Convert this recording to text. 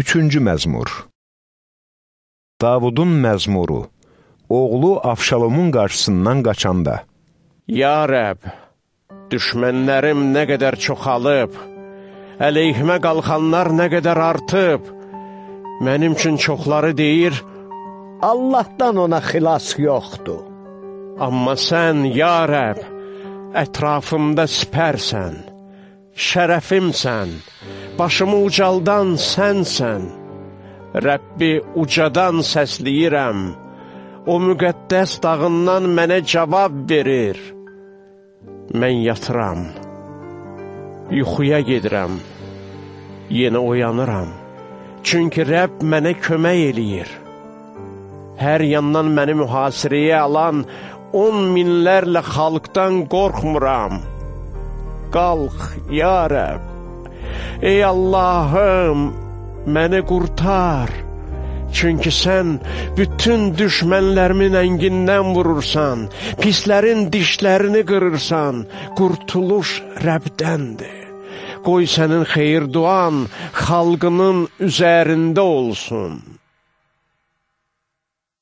Üçüncü məzmur. Davudun məzmuru Oğlu Avşalomun qarşısından qaçanda. Ya Rəb, düşmənlərim nə qədər çoxalıb, əleyhimə qalxanlar nə qədər artıb, mənim üçün çoxları deyir, Allahdan ona xilas yoxdur. Amma sən, ya Rəb, ətrafımda sipərsən, şərəfimsən, başımı ucaldan sənsən. Rəbbi ucadan səsləyirəm, o müqəddəs dağından mənə cavab verir. Mən yatıram, yuxuya gedirəm, yenə oyanıram, çünki Rəbb mənə kömək eləyir. Hər yandan məni mühasirəyə alan on minlərlə xalqdan qorxmuram. Qalx, ya Rəb, ey Allahım, məni qurtar. Çünki sən bütün düşmənlərimin əngindən vurursan, pislərin dişlərini qırırsan, qurtuluş Rəbdəndir. Qoy sənin xeyir duan xalqının üzərində olsun.